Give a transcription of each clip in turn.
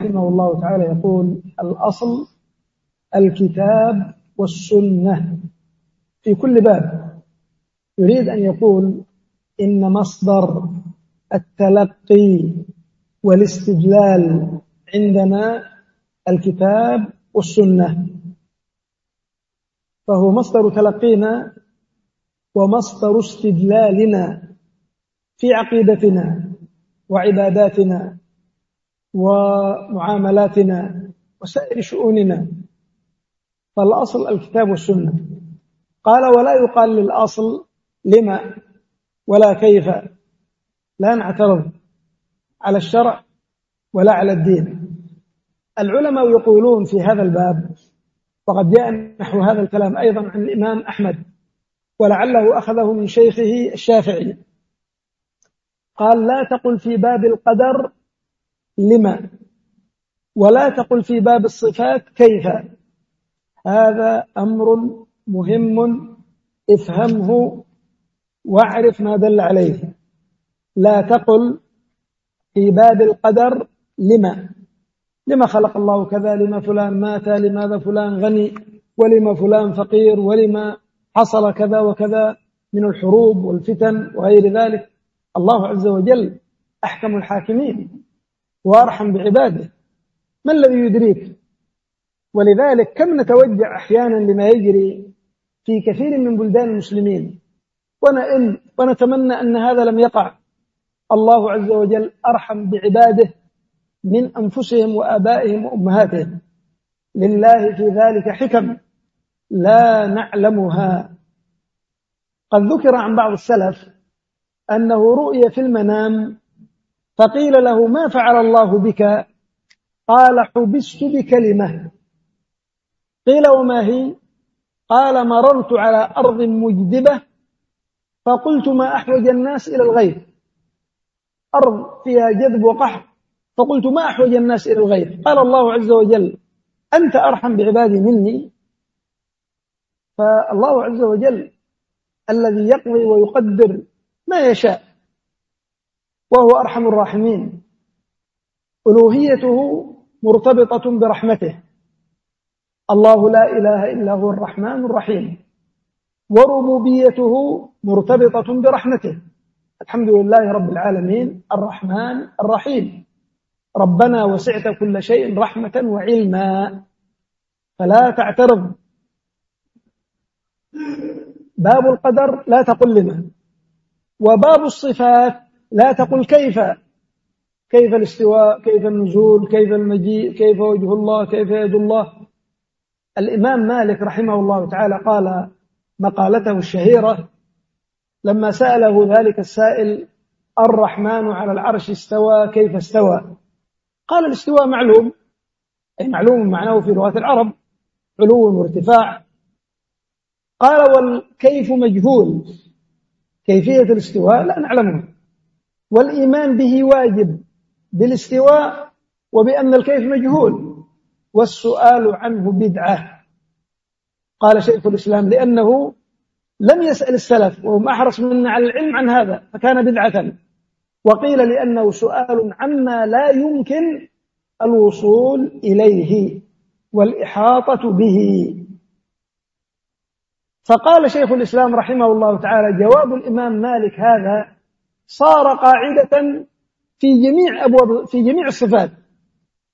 رحمه الله تعالى يقول الأصل الكتاب والسنة في كل باب. يريد أن يقول إن مصدر التلقي والاستدلال عندنا الكتاب والسنة. فهو مصدر تلقينا ومصدر استدلالنا في عقيدتنا وعباداتنا ومعاملاتنا وسائر شؤوننا فالأصل الكتاب والسنة. قال ولا يقال للأصل لما ولا كيف لا نعترض على الشرع ولا على الدين. العلماء يقولون في هذا الباب وقد جاء نحو هذا الكلام أيضا عن الإمام أحمد ولعله أخذه من شيخه الشافعي. قال لا تقل في باب القدر لما ولا تقل في باب الصفات كيف؟ هذا أمر مهم افهمه واعرف ما دل عليه. لا تقل في باب القدر لما لما خلق الله كذا لما فلان مات لماذا فلان غني ولما فلان فقير ولما حصل كذا وكذا من الحروب والفتن وغير ذلك. الله عز وجل أحكم الحاكمين. وأرحم بعباده. ما الذي يدريك؟ ولذلك كم نتوجع أحيانا لما يجري في كثير من بلدان المسلمين. ونئن ونتمنى أن هذا لم يقع. الله عز وجل أرحم بعباده من أنفسهم وآبائهم وأمهاتهم. لله في ذلك حكم. لا نعلمها. قد ذكر عن بعض السلف أنه رؤي في المنام فقيل له ما فعل الله بك؟ قال حبست بكلمة. قيل وما هي؟ قال مررت على أرض مجدبة فقلت ما أحوج الناس إلى الغيث أرض فيها جذب وقحط فقلت ما أحوج الناس إلى الغيث قال الله عز وجل أنت أرحم بعبادي مني؟ فالله عز وجل الذي يقضي ويقدر ما يشاء. وهو أرحم الراحمين. ألوهيته مرتبطة برحمته. الله لا إله إلا هو الرحمن الرحيم. وربوبيته مرتبطة برحمته. الحمد لله رب العالمين. الرحمن الرحيم. ربنا وسعت كل شيء رحمة وعلما. فلا تعترض. باب القدر لا تقل لمن وباب الصفات لا تقل كيف كيف الاستواء كيف النزول كيف المجيء كيف وجه الله كيف يد الله. الإمام مالك رحمه الله تعالى قال مقالته الشهيرة لما سأله ذلك السائل الرحمن على العرش استوى كيف استوى؟ قال الاستواء معلوم أي معلوم معناه في لغة العرب علو وارتفاع. قال والكيف مجهول كيفية الاستواء؟ لا نعلمه والإيمان به واجب بالاستواء وبأن الكيف مجهول. والسؤال عنه بدعة. قال شيخ الإسلام لأنه لم يسأل السلف وهم أحرص منا على العلم عن هذا فكان بدعة. وقيل لأنه سؤال عما لا يمكن الوصول إليه والإحاطة به. فقال شيخ الإسلام رحمه الله تعالى جواب الإمام مالك هذا صار قاعدة في جميع أبواب في جميع الصفات.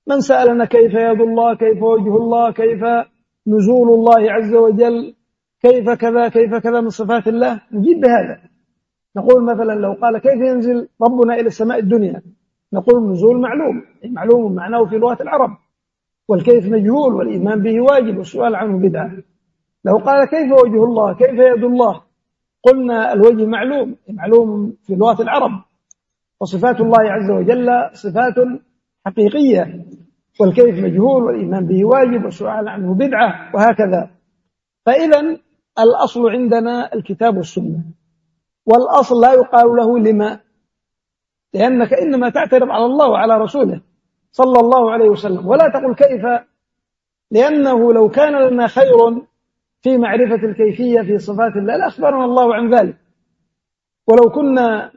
من سألنا كيف يد الله كيف وجه الله كيف نزول الله عز وجل كيف كذا كيف كذا من صفات الله نجيب بهذا. نقول مثلا لو قال كيف ينزل ربنا إلى السماء الدنيا؟ نقول النزول معلوم. معلوم معناه في لغة العرب. والكيف مجهول والإيمان به واجب والسؤال عنه بدعة. لو قال كيف وجه الله كيف يد الله؟ قلنا الوجه معلوم معلوم في لغة العرب. وصفات الله عز وجل صفات حقيقية والكيف مجهول والإيمان به واجب والسؤال عنه بدعة وهكذا. فإذا الأصل عندنا الكتاب والسنة. والأصل لا يقال له لما لأنك إنما تعترض على الله وعلى رسوله صلى الله عليه وسلم. ولا تقل كيف لأنه لو كان لنا خير في معرفة الكيفية في صفات الله لأخبرنا الله عن ذلك. ولو كنا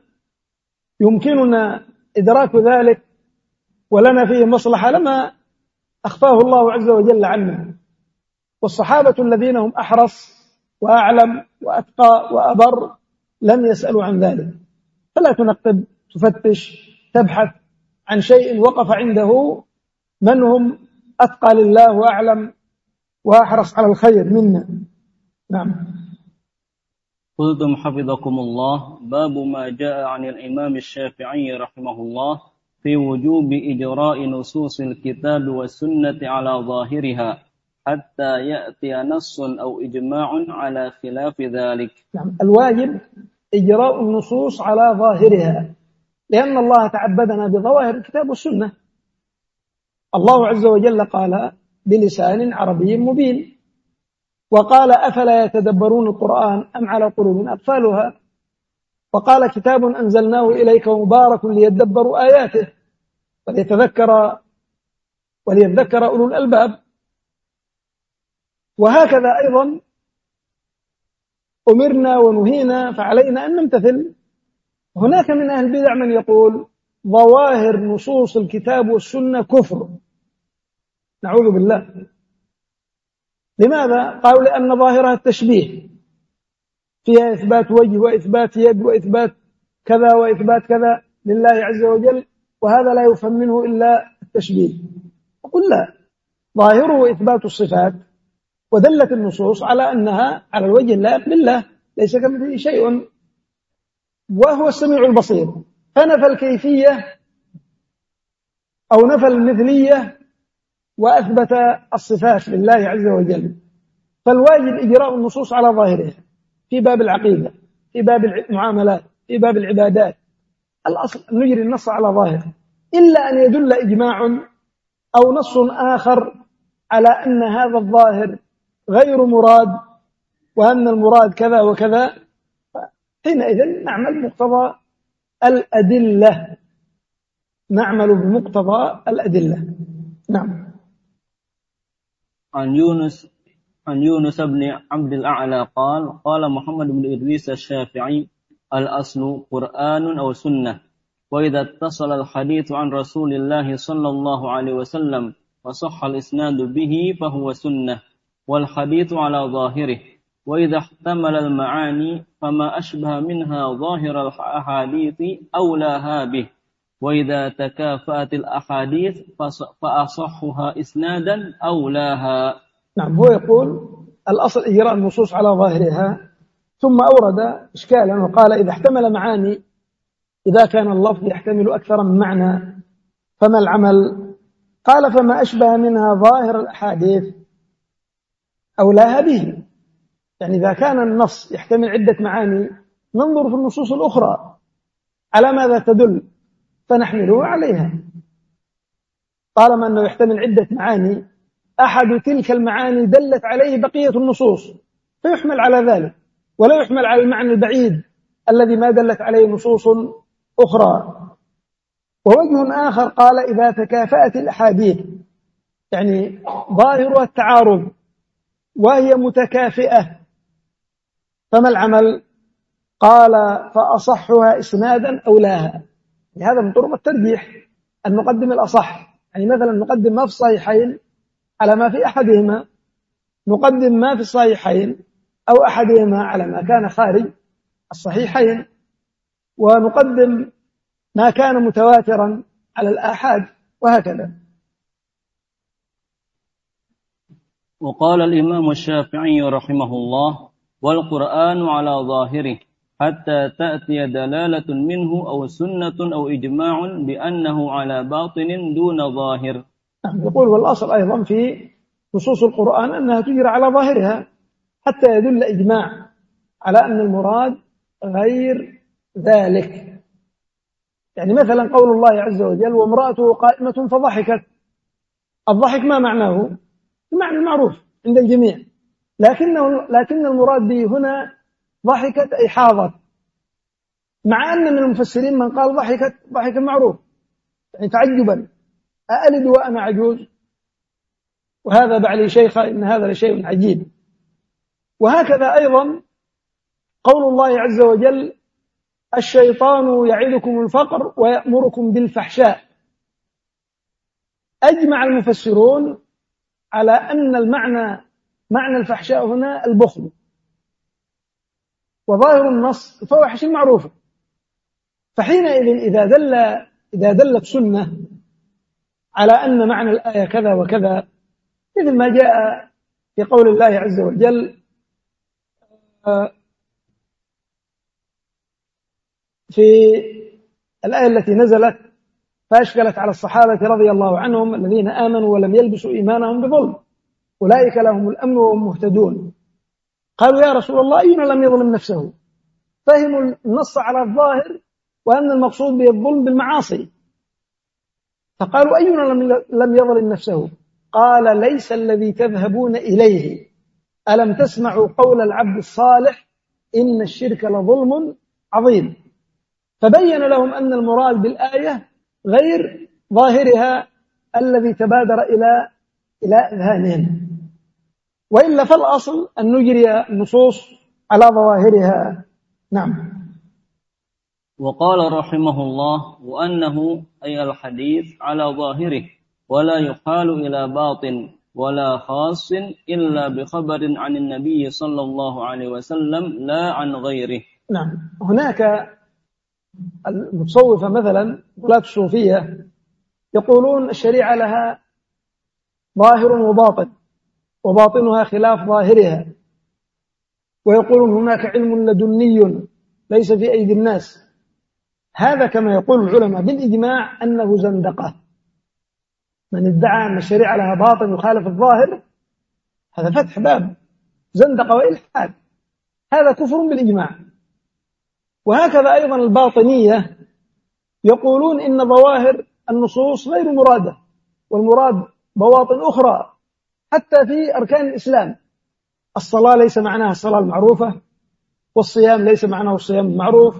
يمكننا إدراك ذلك ولنا فيه مصلحة لما أخفاه الله عز وجل عنا والصحابة الذين هم أحرص وأعلم وأتقى وأبر لم يسألوا عن ذلك. فلا تنقب تفتش تبحث عن شيء وقف عنده من هم أتقى لله وأعلم وأحرص على الخير منا. نعم. قلتم حفظكم الله. باب ما جاء عن الإمام الشافعي رحمه الله في وجوب إجراء نصوص الكتاب والسنة على ظاهرها حتى يأتي نص أو إجماع على خلاف ذلك. نعم. الواجب إجراء النصوص على ظاهرها لأن الله تعبدنا بظواهر الكتاب والسنة. الله عز وجل قال بلسان عربي مبين. وقال أفلا يتدبرون القرآن أم على قلوب أقفالها وقال كتاب أنزلناه إليك مبارك ليدبروا آياته. وليتذكر وليذكر أولو الألباب. وهكذا أيضا أمرنا ونهينا فعلينا أن نمتثل. هناك من أهل البدع من يقول ظواهر نصوص الكتاب والسنة كفر. نعوذ بالله. لماذا؟ قالوا لأن ظاهرها التشبيه. فيها إثبات وجه وإثبات يد وإثبات كذا وإثبات كذا لله عز وجل وهذا لا يفهم منه إلا التشبيه. أقول لا ظاهره إثبات الصفات ودلت النصوص على أنها على الوجه اللائق بالله ليس كمثله شيء. وهو السميع البصير. فنفى الكيفية أو نفى المثلية وأثبت الصفات لله عز وجل. فالواجب إجراء النصوص على ظاهرها في باب العقيدة في باب المعاملات في باب العبادات. الأصل نجري النص على ظاهره. إلا أن يدل إجماع أو نص آخر على أن هذا الظاهر غير مراد وأن المراد كذا وكذا حينئذ نعمل مقتضى الأدلة. نعمل بمقتضى الأدلة. نعم. عن يونس عن يونس بن عبد الأعلى قال قال محمد بن إدريس الشافعي الأصل قرآن أو سنة وإذا اتصل الحديث عن رسول الله صلى الله عليه وسلم وصح الإسناد به فهو سنة والحديث على ظاهره. وإذا احتمل المعاني فما أشبه منها ظاهر الأحاديث أولاها به. وإذا تكافأت الأحاديث فأصحها إسنادا أولاها نعم هو يقول الأصل إجراء النصوص على ظاهرها ثم أورد إشكالا وقال إذا احتمل معاني إذا كان اللفظ يحتمل أكثر من معنى فما العمل؟ قال فما أشبه منها ظاهر الأحاديث أولاها به. يعني إذا كان النص يحتمل عدة معاني ننظر في النصوص الأخرى على ماذا تدل. فنحمله عليها. طالما أنه يحتمل عدة معاني أحد تلك المعاني دلت عليه بقية النصوص فيحمل على ذلك ولا يحمل على المعنى البعيد الذي ما دلت عليه نصوص أخرى. ووجه آخر قال إذا تكافأت الأحاديث يعني ظاهرها التعارض وهي متكافئة فما العمل؟ قال فأصحها إسنادا أولاها هذا من طرق الترجيح أن نقدم الأصح. يعني مثلا نقدم ما في الصحيحين على ما في أحدهما نقدم ما في الصحيحين أو أحدهما على ما كان خارج الصحيحين ونقدم ما كان متواترا على الآحاد وهكذا. وقال الإمام الشافعي رحمه الله والقرآن على ظاهره حتى تأتي دلالة منه أو سنة أو إجماع بأنه على باطن دون ظاهر. يقول والأصل أيضا في نصوص القرآن أنها تجرى على ظاهرها حتى يدل إجماع على أن المراد غير ذلك. يعني مثلا قول الله عز وجل وامرأته قائمة فضحكت. الضحك ما معناه؟ المعنى المعروف عند الجميع. لكنه لكن المراد به هنا ضحكت أي حاضت مع أن من المفسرين من قال ضحكت ضحك معروف. يعني تعجبا. أألد وأنا عجوز وهذا بعلي شيخا إن هذا لشيء عجيب. وهكذا أيضا قول الله عز وجل الشيطان يعدكم الفقر ويأمركم بالفحشاء. أجمع المفسرون على أن المعنى معنى الفحشاء هنا البخل. وظاهر النص الفواحش المعروفة فحينئذ إذا دل إذا دلت سنة على أن معنى الآية كذا وكذا مثل ما جاء في قول الله عز وجل في الآية التي نزلت فأشكلت على الصحابة رضي الله عنهم الذين آمنوا ولم يلبسوا إيمانهم بظلم. أولئك لهم الأمن وهم مهتدون. قالوا يا رسول الله أينا لم يظلم نفسه. فهموا النص على الظاهر وأن المقصود به الظلم بالمعاصي. فقالوا أينا لم يظلم نفسه؟ قال ليس الذي تذهبون إليه. ألم تسمعوا قول العبد الصالح إن الشرك لظلم عظيم؟ فبين لهم أن المراد بالآية غير ظاهرها الذي تبادر إلى إلى أذهانهم. وإلا فالأصل أن نجري النصوص على ظواهرها. نعم. وقال رحمه الله وأنه أي الحديث على ظاهره ولا يقال إلى باطن ولا خاص إلا بخبر عن النبي صلى الله عليه وسلم لا عن غيره. نعم. هناك المتصوفة مثلا ولاة الصوفية يقولون الشريعة لها ظاهر وباطن. وباطنها خلاف ظاهرها. ويقولون هناك علم لدني ليس في أيدي الناس. هذا كما يقول العلماء بالإجماع أنه زندقة. من ادعى أن الشريعة لها باطن يخالف الظاهر هذا فتح باب. زندقة وإلحاد. هذا كفر بالإجماع. وهكذا أيضا الباطنية. يقولون إن ظواهر النصوص غير مرادة والمراد بواطن أخرى. حتى في أركان الإسلام. الصلاة ليس معناها الصلاة المعروفة والصيام ليس معناه الصيام المعروف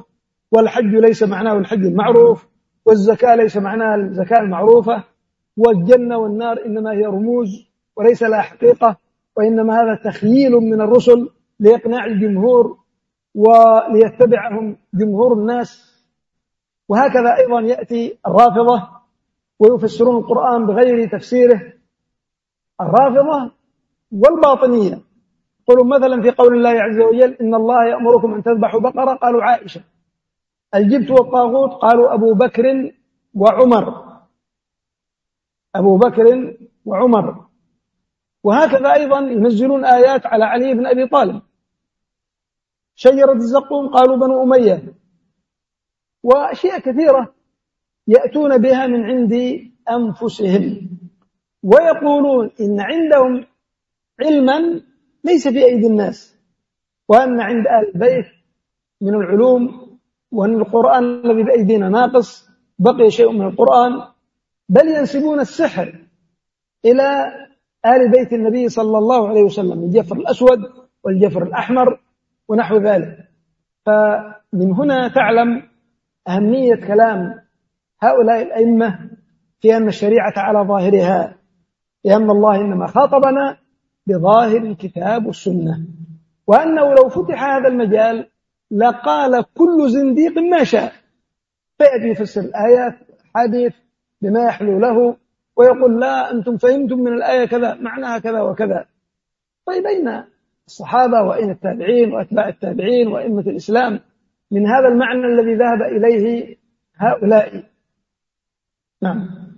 والحج ليس معناه الحج المعروف والزكاة ليس معناها الزكاة المعروفة والجنة والنار إنما هي رموز وليس لها حقيقة وإنما هذا تخييل من الرسل لإقناع الجمهور وليتبعهم جمهور الناس. وهكذا أيضا يأتي الرافضة ويفسرون القرآن بغير تفسيره الرافضة والباطنية. يقولون مثلا في قول الله عز وجل إن الله يأمركم أن تذبحوا بقرة قالوا عائشة. الجبت والطاغوت قالوا أبو بكر وعمر. أبو بكر وعمر. وهكذا أيضا ينزلون آيات على علي بن أبي طالب. شجرة الزقوم قالوا بنو أمية. وأشياء كثيرة يأتون بها من عند أنفسهم. ويقولون إن عندهم علما ليس في أيدي الناس وأن عند أهل البيت من العلوم وأن القرآن الذي بأيدينا ناقص بقي شيء من القرآن. بل ينسبون السحر إلى آل بيت النبي صلى الله عليه وسلم الجفر الأسود والجفر الأحمر ونحو ذلك. فمن هنا تعلم أهمية كلام هؤلاء الأئمة في أن الشريعة على ظاهرها لأن الله إنما خاطبنا بظاهر الكتاب والسنة. وأنه لو فتح هذا المجال لقال كل زنديق ما شاء. فيأتي يفسر الآيات حديث بما يحلو له ويقول لا أنتم فهمتم من الآية كذا معناها كذا وكذا. طيب أين الصحابة وأين التابعين وأتباع التابعين وأئمة الإسلام؟ من هذا المعنى الذي ذهب إليه هؤلاء. نعم.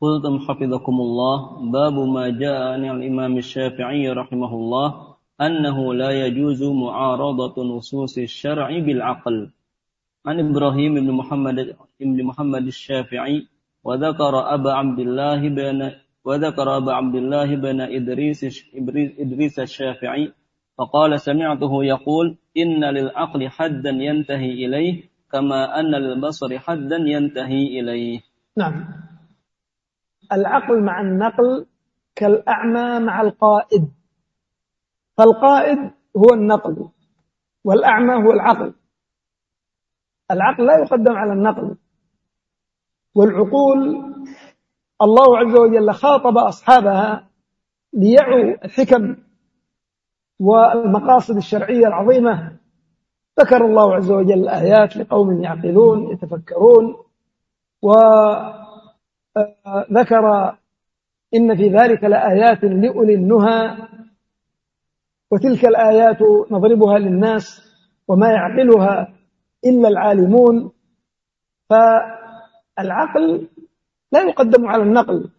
قلتم حفظكم الله باب ما جاء عن الإمام الشافعي رحمه الله أنه لا يجوز معارضة نصوص الشرع بالعقل عن إبراهيم بن محمد بن محمد الشافعي وذكر أبا عبد الله بن وذكر أبا عبد الله بن إدريس إدريس الشافعي فقال سمعته يقول إن للعقل حدا ينتهي إليه كما أن للبصر حدا ينتهي إليه نعم العقل مع النقل كالأعمى مع القائد. فالقائد هو النقل والأعمى هو العقل. العقل لا يقدم على النقل. والعقول الله عز وجل خاطب أصحابها ليعوا الحكم والمقاصد الشرعية العظيمة. ذكر الله عز وجل الآيات لقوم يعقلون يتفكرون و ذكر إن في ذلك لآيات لأولي النهى وتلك الآيات نضربها للناس وما يعقلها إلا العالمون. فالعقل لا يقدم على النقل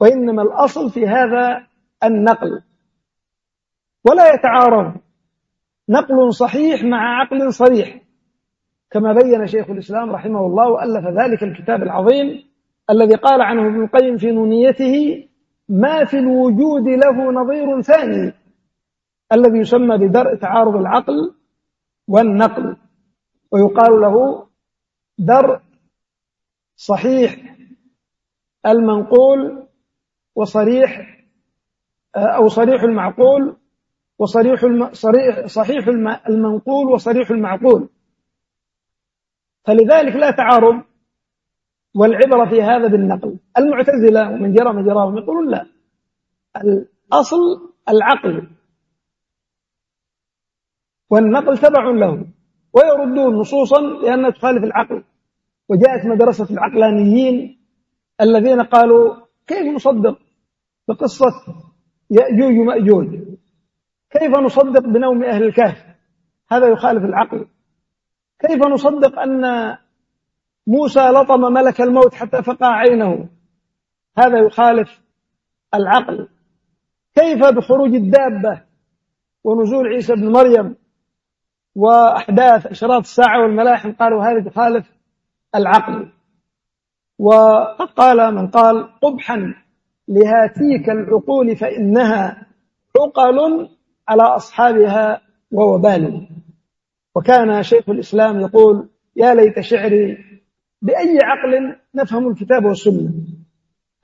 وإنما الأصل في هذا النقل ولا يتعارض. نقل صحيح مع عقل صريح. كما بين شيخ الإسلام رحمه الله وألف ذلك الكتاب العظيم الذي قال عنه ابن القيم في نونيته ما في الوجود له نظير ثاني الذي يسمى بدرء تعارض العقل والنقل ويقال له درء صحيح المنقول وصريح أو صريح المعقول وصريح صحيح الم... المنقول وصريح المعقول. فلذلك لا تعارض والعبرة في هذا بالنقل. المعتزلة ومن جرى مجراهم يقولون لا. الأصل العقل. والنقل تبع له ويردون نصوصا لأنها تخالف العقل. وجاءت مدرسة العقلانيين الذين قالوا كيف نصدق بقصة يأجوج ومأجوج؟ كيف نصدق بنوم أهل الكهف؟ هذا يخالف العقل. كيف نصدق أن موسى لطم ملك الموت حتى فقع عينه؟ هذا يخالف العقل. كيف بخروج الدابة ونزول عيسى بن مريم وأحداث إشراط الساعة والملاحم؟ قالوا هذه تخالف العقل. وقد قال من قال قبحا لهاتيك العقول فإنها عقل على أصحابها ووبال. وكان شيخ الإسلام يقول يا ليت شعري بأي عقل نفهم الكتاب والسنة.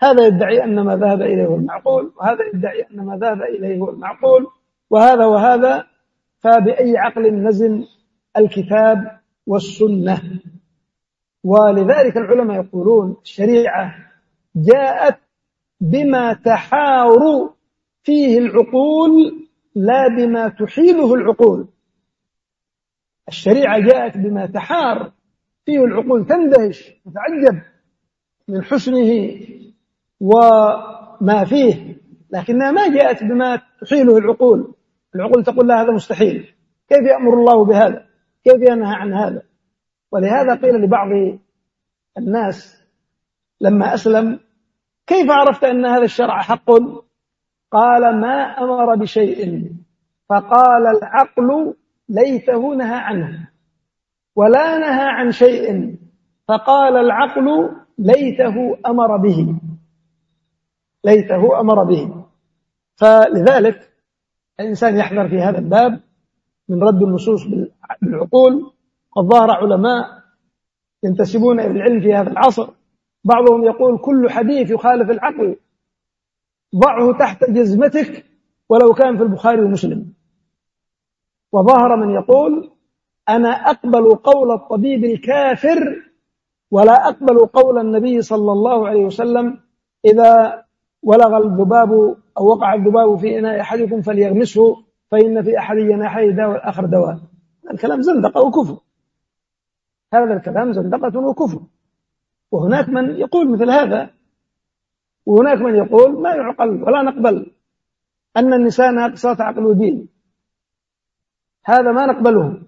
هذا يدعي أن ما ذهب إليه هو المعقول وهذا يدعي أن ما ذهب إليه هو المعقول وهذا وهذا فبأي عقل نزل الكتاب والسنة؟ ولذلك العلماء يقولون الشريعة جاءت بما تحار فيه العقول لا بما تحيله العقول. الشريعة جاءت بما تحار فيه العقول تندهش تتعجب من حسنه وما فيه لكنها ما جاءت بما تحيله العقول. العقول تقول لا هذا مستحيل. كيف يأمر الله بهذا؟ كيف ينهى عن هذا؟ ولهذا قيل لبعض الناس لما أسلم كيف عرفت أن هذا الشرع حق؟ قال ما أمر بشيء فقال العقل ليته نهى عنه ولا نهى عن شيء فقال العقل ليته أمر به ليته أمر به. فلذلك الإنسان يحذر في هذا الباب من رد النصوص بالعقول. قد ظهر علماء ينتسبون إلى العلم في هذا العصر. بعضهم يقول كل حديث يخالف العقل ضعه تحت جزمتك ولو كان في البخاري ومسلم. وظهر من يقول أنا أقبل قول الطبيب الكافر ولا أقبل قول النبي صلى الله عليه وسلم إذا ولغ الذباب أو وقع الذباب في إناء أحدكم فليغمسه فإن في أحد جناحيه داء والآخر دواء. الكلام زندقة وكفر. هذا الكلام زندقة وكفر. وهناك من يقول مثل هذا. وهناك من يقول ما يعقل ولا نقبل أن النساء ناقصات عقل ودين. هذا ما نقبله.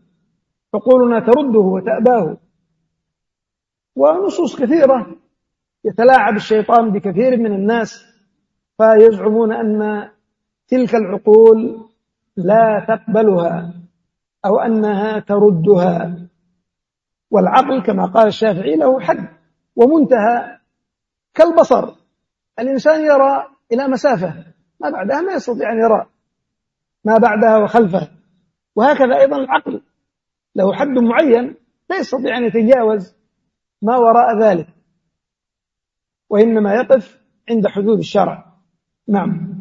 عقولنا ترده وتأباه. ونصوص كثيرة يتلاعب الشيطان بكثير من الناس فيزعمون أن تلك العقول لا تقبلها أو أنها تردها. والعقل كما قال الشافعي له حد ومنتهى كالبصر. الإنسان يرى إلى مسافة ما بعدها ما يستطيع أن يرى ما بعدها وخلفه. وهكذا أيضا العقل. له حد معين لا يستطيع أن يتجاوز ما وراء ذلك وإنما يقف عند حدود الشرع. نعم.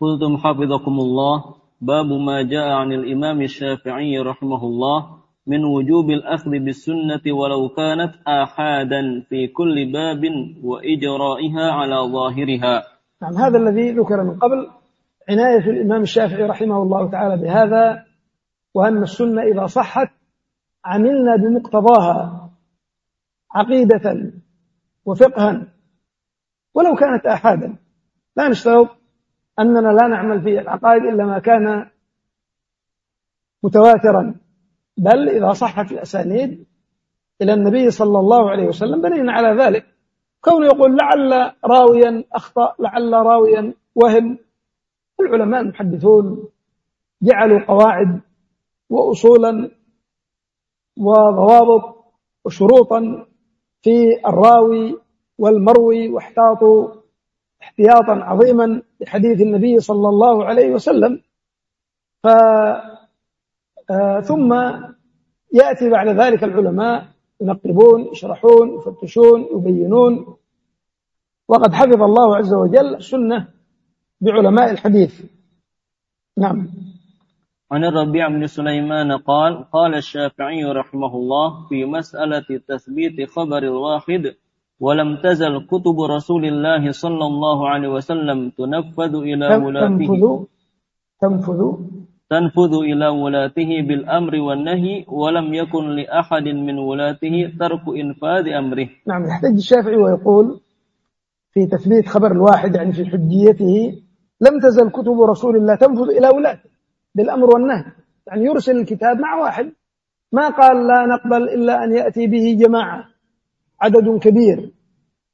قلتم حفظكم الله. باب ما جاء عن الإمام الشافعي رحمه الله من وجوب الأخذ بالسنة ولو كانت آحادا في كل باب وإجرائها على ظاهرها. نعم هذا الذي ذكر من قبل. عناية الإمام الشافعي رحمه الله تعالى بهذا وأن السنة إذا صحت عملنا بمقتضاها عقيدة وفقها. ولو كانت آحادا. لا نشترط أننا لا نعمل في العقائد إلا ما كان متواترا. بل إذا صحت الأسانيد إلى النبي صلى الله عليه وسلم بنينا على ذلك. كونه يقول لعل راويا أخطأ لعل راويا وهم العلماء المحدثون جعلوا قواعد وأصولا وضوابط وشروطا في الراوي والمروي واحتاطوا احتياطا عظيما لحديث النبي صلى الله عليه وسلم. ف آه، ثم يأتي بعد ذلك العلماء ينقبون يشرحون يفتشون يبينون. وقد حفظ الله عز وجل السنة بعلماء الحديث. نعم. عن الربيع بن سليمان قال قال الشافعي رحمه الله في مسألة تثبيت خبر الواحد ولم تزل كتب رسول الله صلى الله عليه وسلم تنفذ إلى ولاته. تنفذ. تنفذ إلى ولاته بالأمر والنهي ولم يكن لأحد من ولاته ترك إنفاذ أمره. نعم يحتج الشافعي ويقول في تثبيت خبر الواحد يعني في حجيته لم تزل كتب رسول الله تنفذ إلى ولاته بالأمر والنهي. يعني يرسل الكتاب مع واحد. ما قال لا نقبل إلا أن يأتي به جماعة. عدد كبير.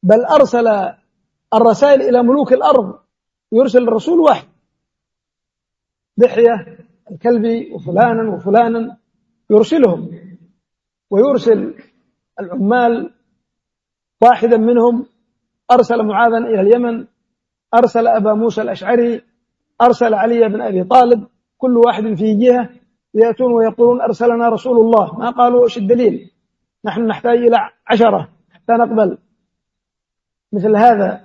بل أرسل الرسائل إلى ملوك الأرض. يرسل الرسول واحد. دحية الكلبي وفلانا وفلانا. يرسلهم. ويرسل العمال واحدا منهم. أرسل معاذا إلى اليمن. أرسل أبا موسى الأشعري أرسل علي بن أبي طالب كل واحد في جهة يأتون ويقولون أرسلنا رسول الله. ما قالوا؟ إيش الدليل؟ نحن نحتاج إلى عشرة حتى نقبل مثل هذا.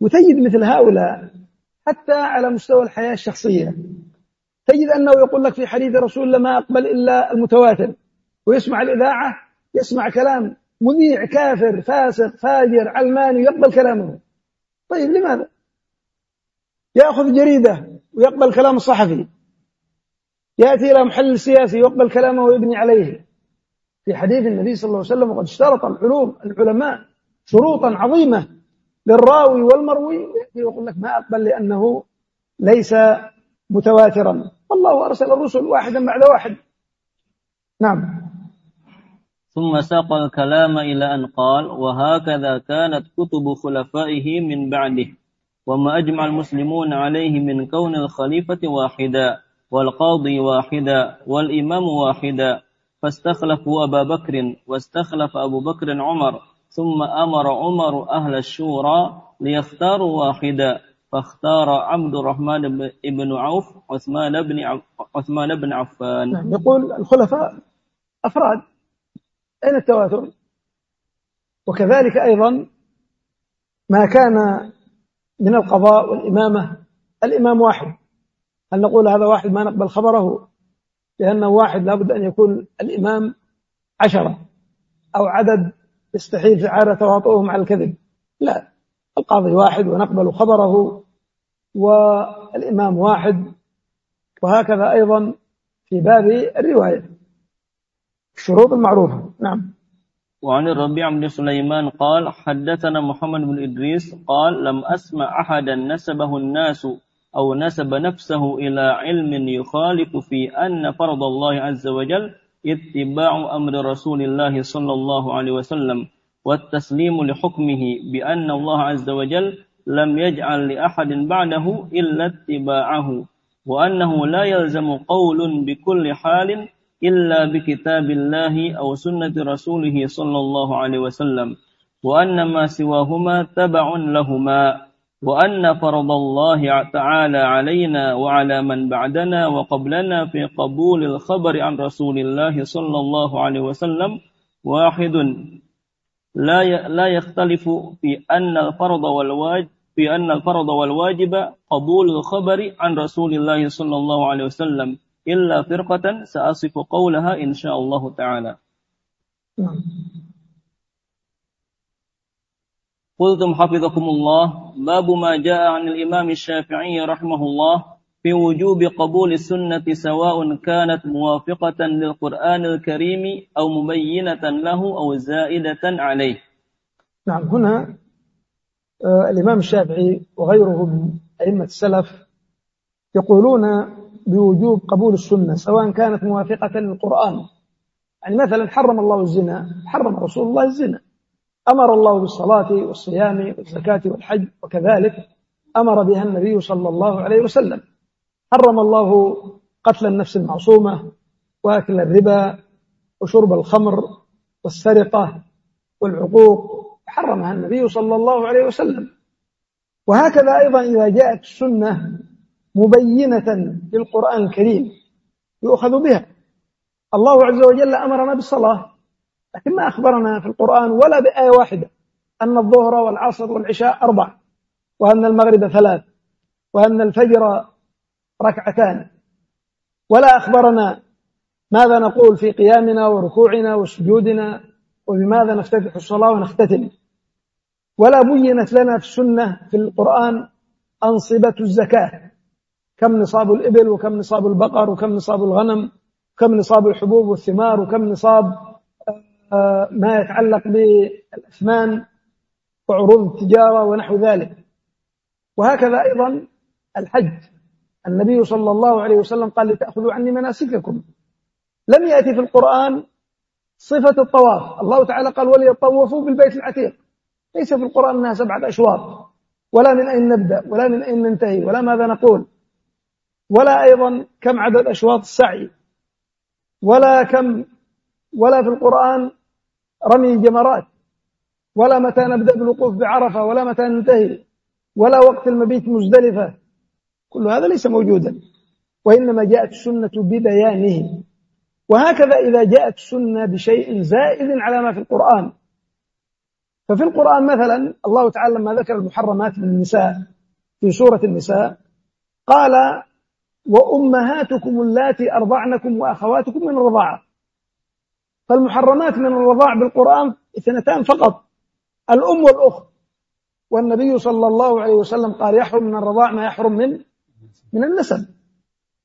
وتجد مثل هؤلاء حتى على مستوى الحياة الشخصية. تجد أنه يقول لك في حديث رسول الله ما أقبل إلا المتواتر. ويسمع الإذاعة يسمع كلام مذيع كافر فاسق فاجر علماني يقبل كلامه. طيب لماذا؟ يأخذ جريدة ويقبل كلام الصحفي. يأتي إلى محل سياسي يقبل كلامه ويبني عليه. في حديث النبي صلى الله عليه وسلم وقد اشترط العلوم العلماء شروطا عظيمة للراوي والمروي يأتي ويقول لك ما أقبل لأنه ليس متواترا. الله أرسل الرسل واحدا بعد واحد. نعم. ثم ساق الكلام إلى أن قال وهكذا كانت كتب خلفائه من بعده. وما أجمع المسلمون عليه من كون الخليفة واحدا والقاضي واحدا والإمام واحدا. فاستخلفوا أبا بكر واستخلف أبو بكر عمر ثم أمر عمر أهل الشورى ليختاروا واحدا. فاختار عبد الرحمن بن عوف عثمان بن عثمان بن عفان. نعم يقول الخلفاء أفراد. أين التواتر؟ وكذلك أيضا ما كان من القضاء والإمامة. الإمام واحد. هل نقول هذا واحد ما نقبل خبره؟ لأنه واحد لابد أن يكون الإمام عشرة أو عدد يستحيل فعالة تواطؤهم على الكذب. لا. القاضي واحد ونقبل خبره والإمام واحد. وهكذا أيضا في باب الرواية. الشروط المعروفة. نعم. وعن الربيع بن سليمان قال حدثنا محمد بن إدريس قال لم أسمع أحدا نسبه الناس أو نسب نفسه إلى علم يخالف في أن فرض الله عز وجل اتباع أمر رسول الله صلى الله عليه وسلم والتسليم لحكمه بأن الله عز وجل لم يجعل لأحد بعده إلا اتباعه وأنه لا يلزم قول بكل حال إلا بكتاب الله أو سنة رسوله صلى الله عليه وسلم وأن ما سواهما تبع لهما وأن فرض الله تعالى علينا وعلى من بعدنا وقبلنا في قبول الخبر عن رسول الله صلى الله عليه وسلم واحد. لا لا يختلف في أن الفرض والواجب في أن الفرض والواجب قبول الخبر عن رسول الله صلى الله عليه وسلم. إلا فرقة سأصف قولها إن شاء الله تعالى. قلتم حفظكم الله. باب ما جاء عن الإمام الشافعي رحمه الله في وجوب قبول السنة سواء كانت موافقة للقرآن الكريم أو مبينة له أو زائدة عليه. نعم هنا آه الإمام الشافعي وغيره من أئمة السلف يقولون بوجوب قبول السنة سواء كانت موافقة للقرآن. يعني مثلا حرم الله الزنا حرم رسول الله الزنا. أمر الله بالصلاة والصيام والزكاة والحج وكذلك أمر بها النبي صلى الله عليه وسلم. حرم الله قتل النفس المعصومة وأكل الربا وشرب الخمر والسرقة والعقوق. حرمها النبي صلى الله عليه وسلم. وهكذا أيضا إذا جاءت السنة مبينة للقرآن الكريم يؤخذ بها. الله عز وجل أمرنا بالصلاة لكن ما أخبرنا في القرآن ولا بآية واحدة أن الظهر والعصر والعشاء أربع وأن المغرب ثلاث وأن الفجر ركعتان. ولا أخبرنا ماذا نقول في قيامنا وركوعنا وسجودنا وبماذا نفتتح الصلاة ونختتم. ولا بينت لنا في السنة في القرآن أنصبة الزكاة. كم نصاب الإبل وكم نصاب البقر وكم نصاب الغنم كم نصاب الحبوب والثمار وكم نصاب آه، ما يتعلق بالأثمان وعروض التجارة ونحو ذلك. وهكذا أيضا الحج. النبي صلى الله عليه وسلم قال لتأخذوا عني مناسككم. لم يأتي في القرآن صفة الطواف. الله تعالى قال وليطوفوا بالبيت العتيق. ليس في القرآن أنها سبعة أشواط. ولا من أين نبدأ ولا من أين ننتهي ولا ماذا نقول. ولا أيضا كم عدد أشواط السعي ولا كم ولا في القرآن رمي الجمرات ولا متى نبدأ بالوقوف بعرفة ولا متى ننتهي ولا وقت المبيت مزدلفة. كل هذا ليس موجودا وإنما جاءت السنة ببيانه. وهكذا إذا جاءت السنة بشيء زائد على ما في القرآن. ففي القرآن مثلا الله تعالى لما ذكر المحرمات من النساء في سورة النساء قال وأمهاتكم اللاتي أرضعنكم وأخواتكم من الرضاعة. فالمحرمات من الرضاع بالقرآن اثنتان فقط. الأم والأخت. والنبي صلى الله عليه وسلم قال يحرم من الرضاع ما يحرم من من النسب.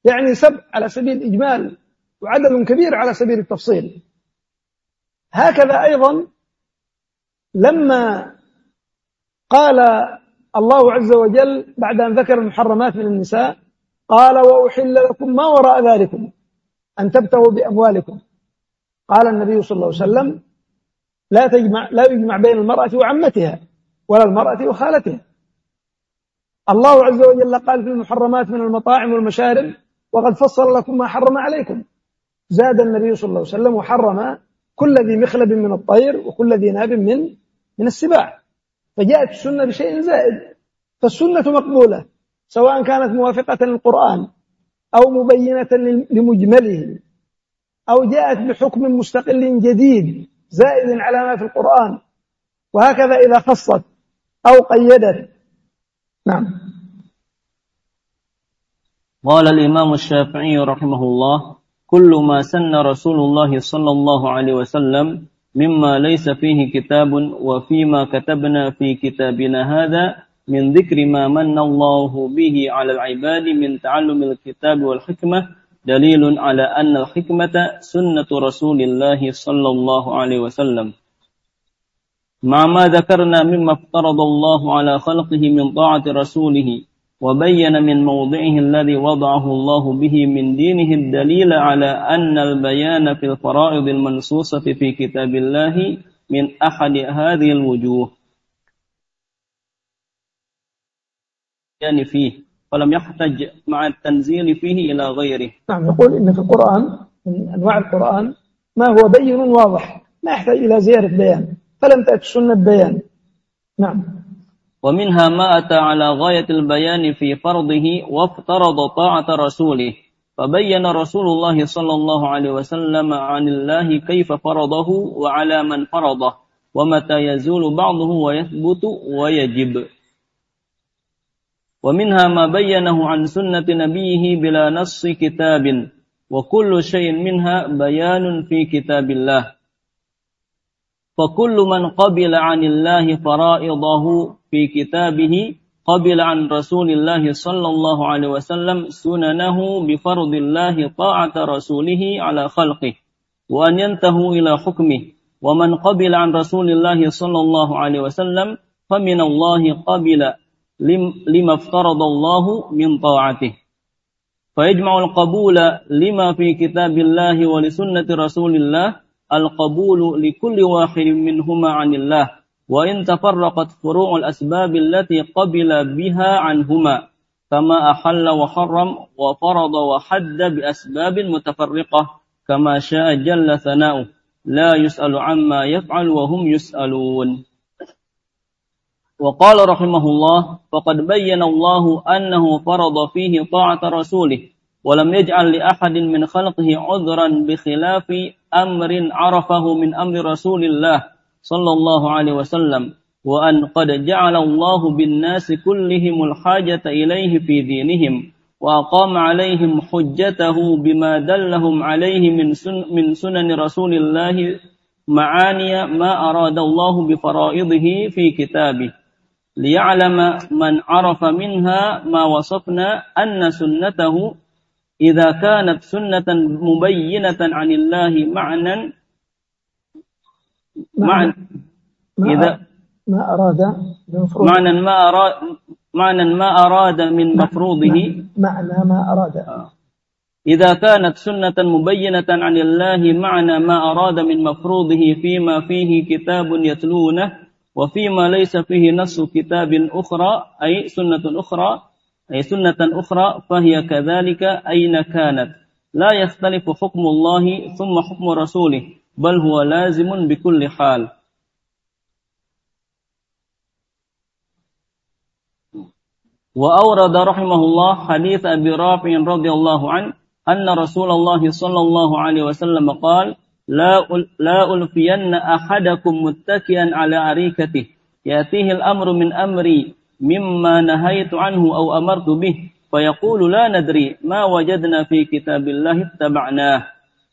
يعني سبع على سبيل الإجمال وعدد كبير على سبيل التفصيل. هكذا أيضا لما قال الله عز وجل بعد أن ذكر المحرمات من النساء قال وأحل لكم ما وراء ذلكم أن تبتغوا بأموالكم. قال النبي صلى الله عليه وسلم لا تجمع لا يجمع بين المرأة وعمتها ولا المرأة وخالتها. الله عز وجل قال في المحرمات من المطاعم والمشارب وقد فصل لكم ما حرم عليكم. زاد النبي صلى الله عليه وسلم وحرم كل ذي مخلب من الطير وكل ذي ناب من من السباع. فجاءت السنة بشيء زائد فالسنة مقبولة. سواء كانت موافقة للقرآن أو مبينة لمجمله أو جاءت بحكم مستقل جديد زائد على ما في القرآن وهكذا إذا خصت أو قيدت. نعم. قال الإمام الشافعي رحمه الله كل ما سن رسول الله صلى الله عليه وسلم مما ليس فيه كتاب وفيما كتبنا في كتابنا هذا من ذكر ما من الله به على العباد من تعلم الكتاب والحكمة دليل على أن الحكمة سنة رسول الله صلى الله عليه وسلم. مع ما ذكرنا مما افترض الله على خلقه من طاعة رسوله وبين من موضعه الذي وضعه الله به من دينه الدليل على أن البيان في الفرائض المنصوصة في كتاب الله من أحد هذه الوجوه. يعني فيه ولم يحتج مع التنزيل فيه إلى غيره. نعم يقول إن في القرآن من أنواع القرآن ما هو بين واضح ما يحتاج إلى زيادة بيان فلم تأتي السنة بيان. نعم. ومنها ما أتى على غاية البيان في فرضه وافترض طاعة رسوله فبين رسول الله صلى الله عليه وسلم عن الله كيف فرضه وعلى من فرضه ومتى يزول بعضه ويثبت ويجب. ومنها ما بينه عن سنة نبيه بلا نص كتاب وكل شيء منها بيان في كتاب الله. فكل من قبل عن الله فرائضه في كتابه قبل عن رسول الله صلى الله عليه وسلم سننه بفرض الله طاعة رسوله على خلقه وأن ينتهوا إلى حكمه. ومن قبل عن رسول الله صلى الله عليه وسلم فمن الله قبل. لما افترض الله من طاعته فيجمع القبول لما في كتاب الله ولسنة رسول الله القبول لكل واحد منهما عن الله وإن تفرقت فروع الأسباب التي قبل بها عنهما كما أحل وحرم وفرض وحد بأسباب متفرقة كما شاء جل ثناؤه لا يسأل عما يفعل وهم يسألون وقال رحمه الله فقد بين الله أنه فرض فيه طاعة رسوله ولم يجعل لأحد من خلقه عذرا بخلاف أمر عرفه من أمر رسول الله صلى الله عليه وسلم وأن قد جعل الله بالناس كلهم الحاجة إليه في دينهم وأقام عليهم حجته بما دلهم عليه من, سن من سنن رسول الله معاني ما أراد الله بفرائضه في كتابه. ليعلم من عرف منها ما وصفنا أن سنته إذا كانت سنة مبينة عن الله معنى معنى إذا ما أراد معنى ما أراد معنى ما أراد من مفروضه معنى ما أراد آه. إذا كانت سنة مبينة عن الله معنى ما أراد من مفروضه فيما فيه كتاب يتلونه وفيما ليس فيه نص كتاب أخرى أي سنة أخرى أي سنة أخرى فهي كذلك أين كانت. لا يختلف حكم الله ثم حكم رسوله بل هو لازم بكل حال. وأورد رحمه الله حديث أبي رافع رضي الله عنه أن رسول الله صلى الله عليه وسلم قال لا ألفين أحدكم متكئا على أريكته يأتيه الأمر من أمري مما نهيت عنه أو أمرت به فيقول لا ندري ما وجدنا في كتاب الله اتبعناه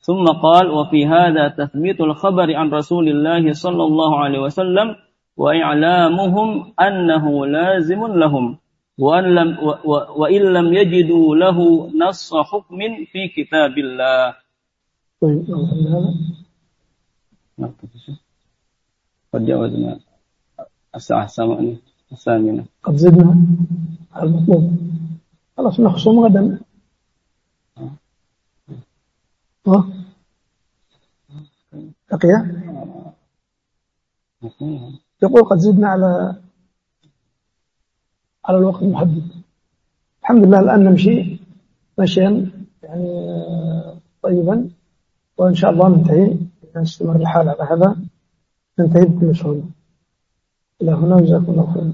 ثم قال وفي هذا تثبيت الخبر عن رسول الله صلى الله عليه وسلم وإعلامهم أنه لازم لهم وأن لم وإن لم يجدوا له نص حكم في كتاب الله طيب هذا؟ قد جاوزنا. الساعة الثامنة قد زدنا على المطلوب. خلاص نخصم غدا. ها؟ بقي؟ يقول قد زدنا على على الوقت المحدد. الحمد لله الآن نمشي مشيا يعني طيبا. وإن شاء الله ننتهي. نستمر الحال على هذا ننتهي بكل سهولة إلى هنا جزاكم الله خيرا.